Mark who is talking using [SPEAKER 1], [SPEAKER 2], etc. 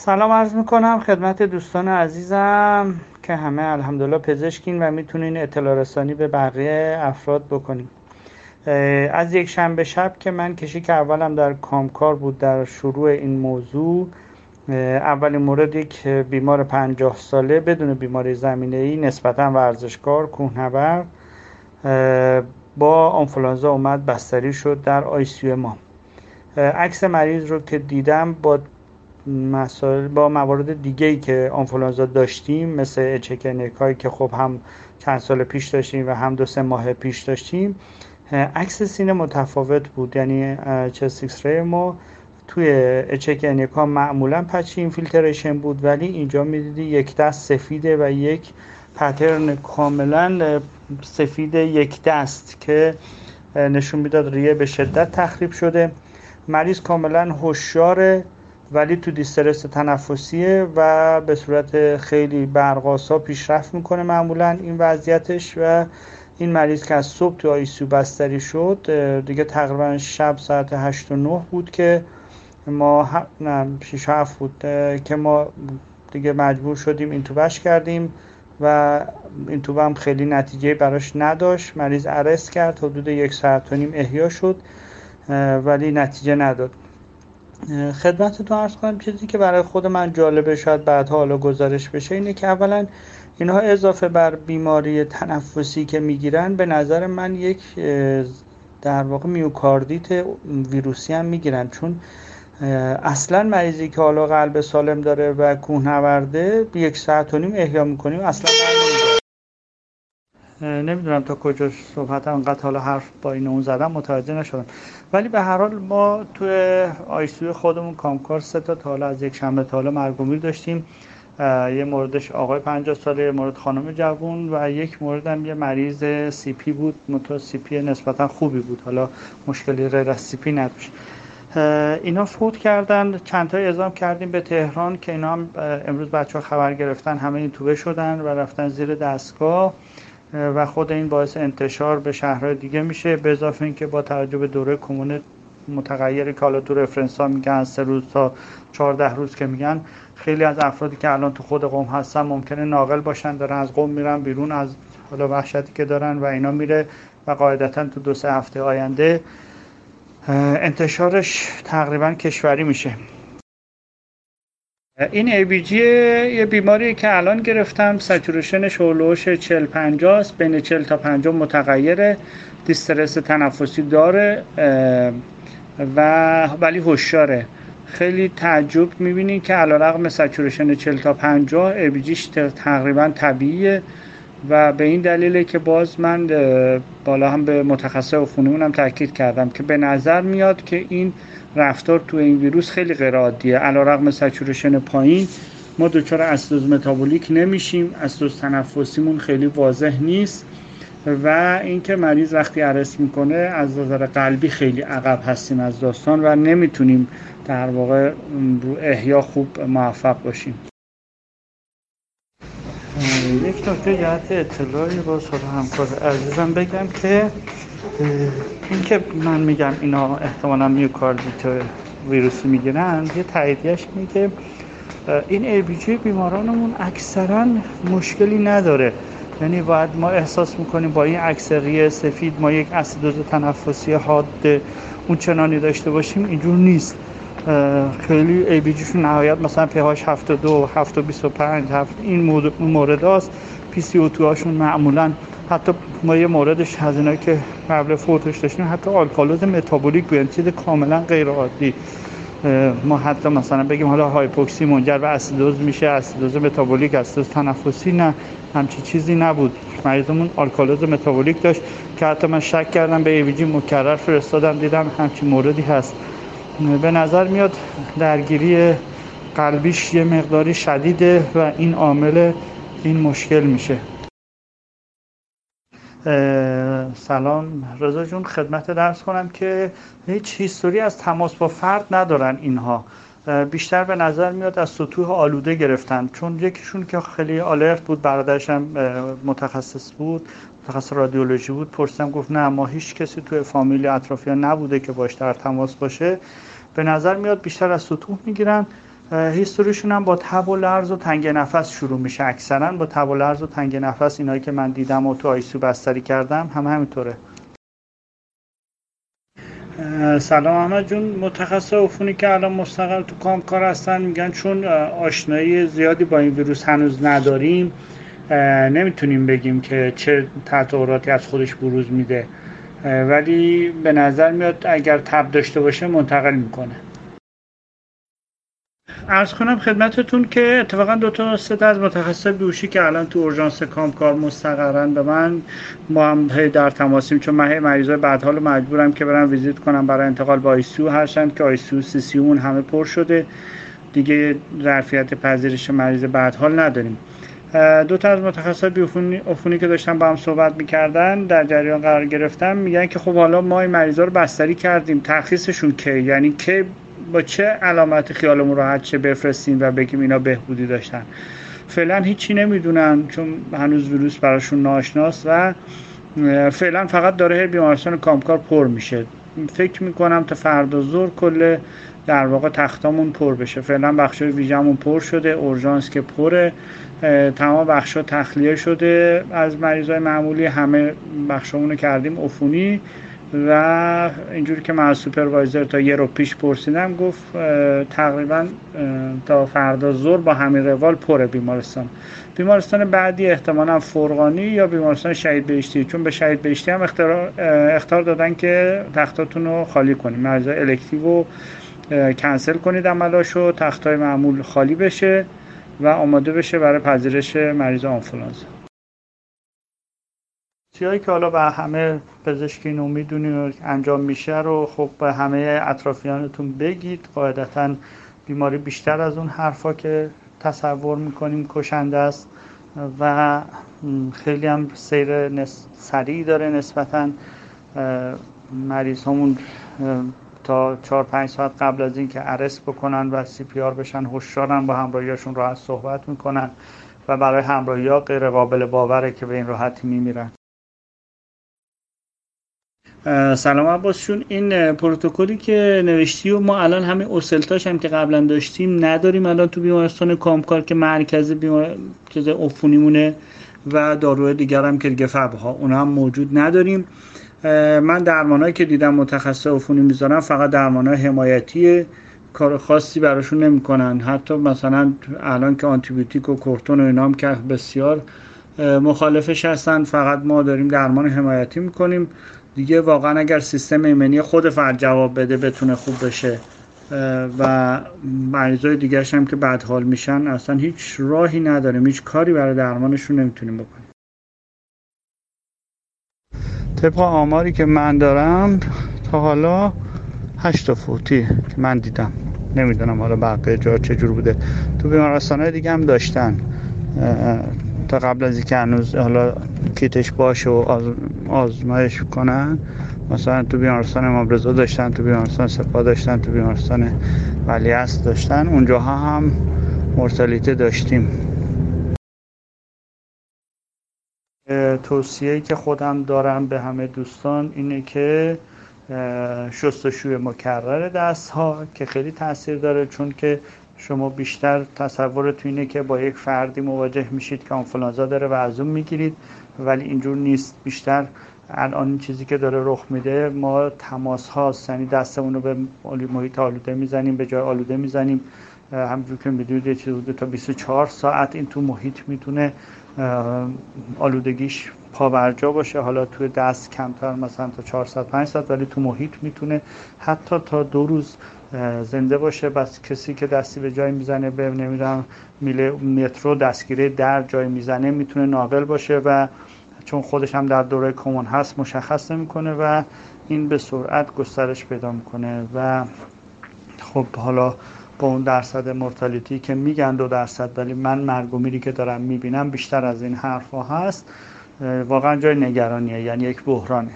[SPEAKER 1] سلام عرض می‌کنم خدمت دوستان عزیزم که همه الحمدلله پزشکین و می‌تونین اطلاع رسانی به بقیه افراد بکنیم از یک شنبه شب که من کشی که اولم در کامکار بود در شروع این موضوع اولین مورد یک بیمار پنجاه ساله بدون بیماری زمینه ای نسبتا ورزشکار کوهنورد با آنفولانزا اومد بستری شد در آیسیو ما. عکس مریض رو که دیدم با مسائل با موارد دیگه ای که آنفولانزا داشتیم مثل اچکنک هایی که خب هم چند سال پیش داشتیم و هم دو سه ماه پیش داشتیم عکس سینه متفاوت بود. یعنی چست ری ما توی اچک ها معمولا پچی اینفیلتریشن بود ولی اینجا می‌دیدی یک دست سفیده و یک پترن کاملا سفید یک دست که نشون می‌داد ریه به شدت تخریب شده. مریض کاملا هوشیاره ولی تو دیسترس تنفسیه و به صورت خیلی برقاسا پیشرفت می‌کنه معمولا این وضعیتش و این مریض که از صبح تو آیسیو بستری شد دیگه تقریبا شب ساعت 8 و 9 بود که ما نه 6 7 بود که ما دیگه مجبور شدیم این توبش کردیم و این توبه هم خیلی نتیجه براش نداشت. مریض عرض کرد حدود یک ساعت و نیم احیا شد ولی نتیجه نداد. خدمتتون ارز کنم چیزی که برای خود من جالبه شاید بعدها حالا گزارش بشه اینه که اولا اینها اضافه بر بیماری تنفسی که می‌گیرن به نظر من یک در واقع میوکاردیت ویروسی هم می‌گیرن. چون اصلا مریضی که حالا قلب سالم داره و کوهنورده یک ساعت و نیم احیا می‌کنیم اصلا نمی‌دونم تا کجا صحبت انقدر حالا حرف با این اون زدم متوجه نشدم. ولی به هر حال ما توی ICU خودمون کامکار سه تا حالا از یک شنبه تا حالا مرگومیر داشتیم. یه موردش آقای 50 ساله یه مورد خانم جوون و یک مورد هم یه مریض CP بود. متو CP نسبتا خوبی بود. حالا مشکلی غیر از CP نداشت. اینا فوت کردن. چند تا اعزام کردیم به تهران که اینا هم امروز بچه ها خبر گرفتن همه این توبه شدن و رفتن زیر دستگاه. و خود این باعث انتشار به شهرهای دیگه میشه به اضافه اینکه با توجه به دوره کمون متغیری که حالا تو رفرنس ها میگن سه روز تا چهارده روز که میگن خیلی از افرادی که الان تو خود قوم هستن ممکنه ناقل باشن دارن از قوم میرن بیرون از حالا وحشتی که دارن و اینا میره و قاعدتا تو دو سه هفته آینده انتشارش تقریبا کشوری میشه. این ای بی جی یه بیماری که الان گرفتم سچورشنش هولوش 40 50 است بین 40 تا 50 متغیره دیسترس تنفسی داره و ولی هوشیاره. خیلی تعجب می‌بینید که علیرغم سچورشن 40 تا 50 ای بی جیش تقریبا طبیعیه. و به این دلیله که باز من بالا هم به متخصص عفونیمون تاکید کردم که به نظر میاد که این رفتار تو این ویروس خیلی غیر عادیه. علیرغم سچورشن پایین ما دچار اسیدوز متابولیک نمیشیم. اسیدوز تنفسیمون خیلی واضح نیست و اینکه مریض وقتی عرض می‌کنه از نظر قلبی خیلی عقب هستیم از داستان و نمی‌تونیم در واقع رو احیا خوب موفق باشیم. یک نکته جهت اطلاعی با سال همکار عزیزم بگم که اینکه من میگم اینا احتمالا میوکاردیت ویروسی می‌گیرن یه تاییدیش میگه این ABG بیمارانمون اکثرا مشکلی نداره. یعنی باید ما احساس می‌کنیم با این اکثریه سفید ما یک اسیدوز تنفسی حاد اون چنانی داشته باشیم اینجور نیست. خیلی ABG شون نهایت مثلا pH 72 725 هفت این مورد هاست. PCO2 هاشون معمولا حتی ما یه موردش از اینایی که قبل فوتش داشتیم حتی آلکالوز متابولیک یعنی چیز کاملا غیر عادی ما حتی مثلا بگیم حالا هایپوکسی منجر به اسیدوز میشه اسیدوز متابولیک اسیدوز تنفسی نه همچی چیزی نبود. مریضمون آلکالوز متابولیک داشت که حتی من شک کردم به ABG مکرر فرستادم دیدم همچی موردی هست. به نظر میاد درگیری قلبیش یه مقداری شدیده و این عامل این مشکل میشه. سلام. رضا جون خدمت درس کنم که هیچ هیستوری از تماس با فرد ندارن اینها. بیشتر به نظر میاد از سطوح آلوده گرفتن. چون یکیشون که خیلی آلرت بود برادرش هم متخصص بود متخصص رادیولوژی بود پرسیدم گفت نه ما هیچ کسی توی فامیلی اطرافیان نبوده که باش در تماس باشه. به نظر میاد بیشتر از سطوح می‌گیرن. history شون هم با تب و لرز و تنگ نفس شروع میشه اکثرا. با تب و لرز و تنگ نفس اینایی که من دیدم و تو ICU بستری کردم هم همینطوره. سلام احمد جون. متخصص عفونی که الان مستقر تو کامکار هستن میگن چون آشنایی زیادی با این ویروس هنوز نداریم. نمی‌تونیم بگیم که چه تطوراتی از خودش بروز میده. ولی به نظر میاد اگر تب داشته باشه منتقل می‌کنه. عرض کنم خدمتتون که اتفاقا دو تا سه از متخصص بیهوشی که الان تو اورژانس کامکار مستقرن به من ما هم در تماسیم چون من مریضای بدحال مجبورم که برم ویزیت کنم برای انتقال به ICU هرچند که آیسیو سی سی اون همه پر شده. دیگه ظرفیت پذیرش مریض بدحال نداریم. دو تا از متخصص عفونی که داشتن با هم صحبت می‌کردن در جریان قرار گرفتم میگن که خب حالا ما این مریضا رو بستری کردیم. ترخیصشون کی؟ یعنی که با چه علامت خیالمون راحت چه بفرستیم و بگیم اینا بهبودی داشتن؟ فعلا هیچی نمی‌دونن چون هنوز ویروس براشون ناشناس و فعلا فقط داره بیمارستان کامکار پر میشه. فکر می‌کنم تا فردا زور کل در واقع تختامون پر بشه. فعلا بخش ویژمون پر شده اورژانس که پره. تمام بخش تخلیه شده. از مریضای معمولی همه بخشمون کردیم افونی و اینجوری که من از سوپروایزر تا یه ربع پیش پرسیدم گفت تقریبا تا فردا ظهر با همین روال پره بیمارستان. بیمارستان بعدی احتمالا فرقانی یا بیمارستان شهید بهشتی؟ چون به شهید بهشتی هم اخطار دادن که تختاتون رو خالی کنیم. مریض elective رو کنسل کنید عملاشو تختای معمول خالی بشه. و آماده بشه برای پذیرش مریض آنفولانزا. چیزی که حالا به همه پزشکی نو می‌دونید انجام میشه رو خب به همه اطرافیانتون بگید. قاعدتا بیماری بیشتر از اون حرفا که تصور می‌کنیم کشنده است و خیلی هم سیر نس... سریع داره نسبتا مریض همون تا چهار پنج ساعت قبل از اینکه ارس بکنن و سی پی آر بشن هوشیارن با همراهیاشون راحت صحبت می‌کنن و برای همراهی ها غیر قابل باوره که به این راحتی میمیرن. سلام عباسشون این پروتکلی که نوشتی و ما الان همه اوسلتاش هم که قبلا داشتیم نداریم. الان تو بیمارستان کامکار که مرکز بیمارستان افونیمونه و داروی دیگر هم که دیگه ها اونا هم موجود نداریم. من درمانهایی که دیدم متخصص عفونی می‌ذارن فقط درمانهای حمایتی کار خاصی براشون نمی‌کنن. حتی مثلا الان که آنتیبیوتیک و کورتون و اینام که بسیار مخالفش هستن فقط ما داریم درمان حمایتی می‌کنیم. دیگه واقعا اگر سیستم ایمنی خود فرد جواب بده بتونه خوب بشه. و مریضای دیگرش هم که بعد حال میشن اصلا هیچ راهی نداریم هیچ کاری برای درمانشون نمی‌تونیم بکنیم. طبق آماری که من دارم تا حالا هشت فوتی که من دیدم. نمی‌دونم حالا بقیه جا چجور بوده. تو بیمارستان دیگه هم داشتن. تا قبل از اینکه هنوز حالا کیتش باشه و آزمایش کنن مثلا تو بیمارستان امام رضا داشتن تو بیمارستان سپا داشتن تو بیمارستان ولیعصر داشتن. اونجاها هم مرتلیته داشتیم. توصیه که خودم دارم به همه دوستان اینه که شستشوی مکرر دست ها که خیلی تاثیر داره چون که شما بیشتر تصورتون اینه که با یک فردی مواجه میشید که آنفولانزا داره و از اون می‌گیرید. ولی اینجور نیست. بیشتر الان این چیزی که داره رخ میده ما تماس هاست یعنی دستمون رو به محیط آلوده می‌زنیم به جای آلوده می‌زنیم. همونجور که می‌دونید یه چیز تا 24 ساعت این تو محیط می‌تونه آلودگیش پابرجا باشه. حالا توی دست کمتر مثلا تا 400 500 ولی تو محیط می‌تونه حتی تا دو روز زنده باشه. بس کسی که دستی به جای می‌زنه به نمی‌دونم میله مترو دستگیره در جای می‌زنه می‌تونه ناقل باشه و چون خودش هم در دوره کمون هست مشخص نمی‌کنه و این به سرعت گسترش پیدا می‌کنه. و خب حالا با اون درصد مرتلیتی که میگن دو درصد ولی من مرگ که دارم می‌بینم بیشتر از این حرف ها هست واقعا جای نگرانیه یعنی یک بحرانه.